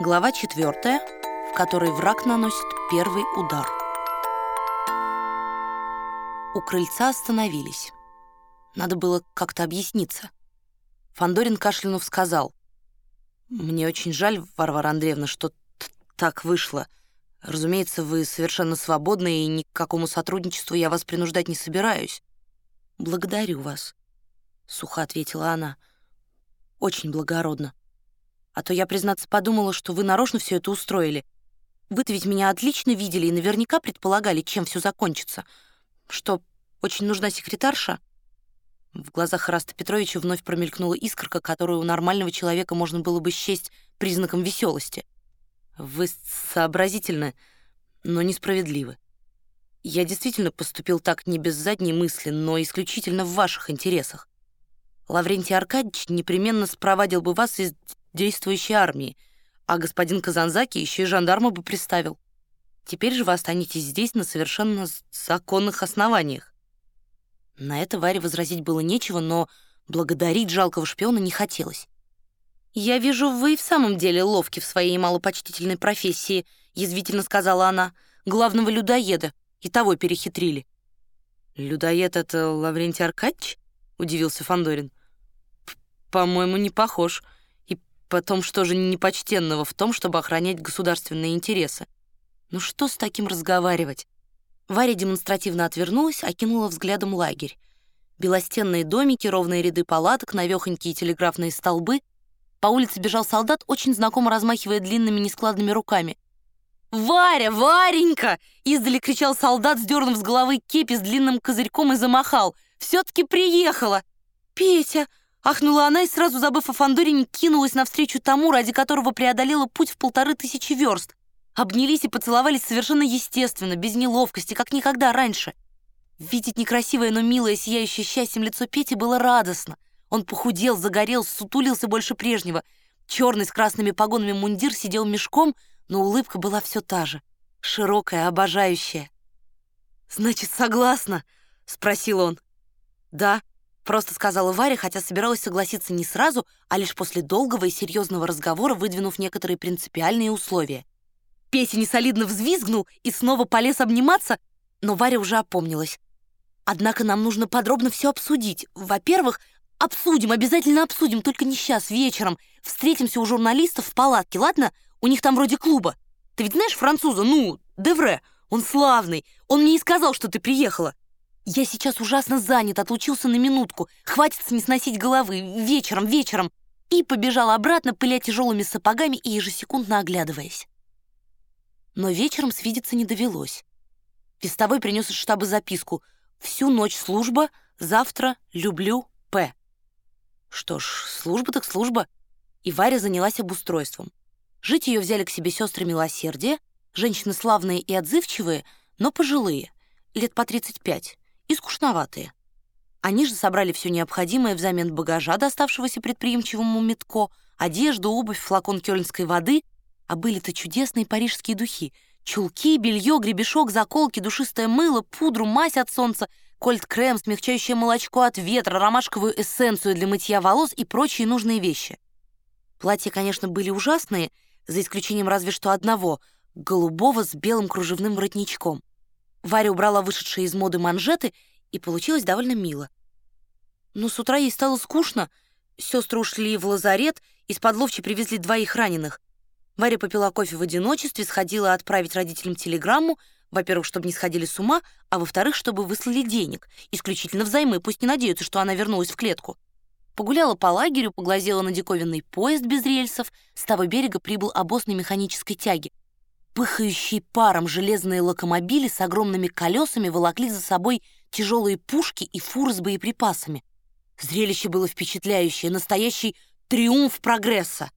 Глава четвертая, в которой враг наносит первый удар. У крыльца остановились. Надо было как-то объясниться. Фандорин кашлянув сказал. «Мне очень жаль, Варвара Андреевна, что так вышло. Разумеется, вы совершенно свободны, и ни к какому сотрудничеству я вас принуждать не собираюсь». «Благодарю вас», — сухо ответила она. «Очень благородно. А то я, признаться, подумала, что вы нарочно все это устроили. Вы-то ведь меня отлично видели и наверняка предполагали, чем все закончится. Что, очень нужна секретарша?» В глазах Храста Петровича вновь промелькнула искорка, которую у нормального человека можно было бы счесть признаком веселости. «Вы сообразительны, но несправедливы. Я действительно поступил так не без задней мысли, но исключительно в ваших интересах. Лаврентий Аркадьевич непременно спровадил бы вас из действующей армии, а господин Казанзаки еще и жандарма бы приставил. Теперь же вы останетесь здесь на совершенно законных основаниях. На это Варе возразить было нечего, но благодарить жалкого шпиона не хотелось. «Я вижу, вы в самом деле ловки в своей малопочтительной профессии», — язвительно сказала она. «Главного людоеда. И того перехитрили». «Людоед — это Лаврентий Аркадьевич?» — удивился Фандорин. «По-моему, не похож. Потом, что же непочтенного в том, чтобы охранять государственные интересы? Ну что с таким разговаривать? Варя демонстративно отвернулась, окинула взглядом лагерь. Белостенные домики, ровные ряды палаток, навехонькие телеграфные столбы. По улице бежал солдат, очень знакомо размахивая длинными нескладными руками. «Варя! Варенька!» — издали кричал солдат, сдернув с головы кепи с длинным козырьком и замахал. «Все-таки приехала!» «Петя!» Ахнула она и, сразу забыв о Фандорине, кинулась навстречу тому, ради которого преодолела путь в полторы тысячи верст. Обнялись и поцеловались совершенно естественно, без неловкости, как никогда раньше. Видеть некрасивое, но милое, сияющее счастьем лицо Пети было радостно. Он похудел, загорел, сутулился больше прежнего. Черный с красными погонами мундир сидел мешком, но улыбка была все та же, широкая, обожающая. «Значит, согласна?» — спросил он. «Да», Просто сказала Варя, хотя собиралась согласиться не сразу, а лишь после долгого и серьезного разговора, выдвинув некоторые принципиальные условия. Петя несолидно взвизгнул и снова полез обниматься, но Варя уже опомнилась. Однако нам нужно подробно все обсудить. Во-первых, обсудим, обязательно обсудим, только не сейчас, вечером. Встретимся у журналистов в палатке, ладно? У них там вроде клуба. Ты ведь знаешь француза? Ну, Девре. Он славный. Он мне и сказал, что ты приехала. «Я сейчас ужасно занят, отлучился на минутку. Хватит не сносить головы. Вечером, вечером!» И побежал обратно, пыля тяжелыми сапогами и ежесекундно оглядываясь. Но вечером свидеться не довелось. Вестовой принес из штаба записку «Всю ночь служба, завтра люблю П». Что ж, служба так служба. И Варя занялась обустройством. Жить ее взяли к себе сестры милосердия, женщины славные и отзывчивые, но пожилые, лет по 35 и скучноватые. Они же собрали все необходимое взамен багажа, доставшегося предприимчивому Митко, одежду, обувь, флакон кёльнской воды, а были-то чудесные парижские духи. Чулки, белье, гребешок, заколки, душистое мыло, пудру, мазь от солнца, кольт-крем, смягчающее молочко от ветра, ромашковую эссенцию для мытья волос и прочие нужные вещи. Платья, конечно, были ужасные, за исключением разве что одного — голубого с белым кружевным воротничком. Варя убрала вышедшие из моды манжеты, и получилось довольно мило. Но с утра ей стало скучно. Сестры ушли в лазарет, из-под ловчи привезли двоих раненых. Варя попила кофе в одиночестве, сходила отправить родителям телеграмму, во-первых, чтобы не сходили с ума, а во-вторых, чтобы выслали денег, исключительно взаймы, пусть не надеются, что она вернулась в клетку. Погуляла по лагерю, поглазела на диковинный поезд без рельсов, с того берега прибыл обоз на механической тяге. Пыхающие паром железные локомобили с огромными колесами волокли за собой тяжелые пушки и фуры с боеприпасами. Зрелище было впечатляющее, настоящий триумф прогресса.